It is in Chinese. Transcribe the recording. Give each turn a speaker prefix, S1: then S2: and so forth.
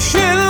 S1: 是。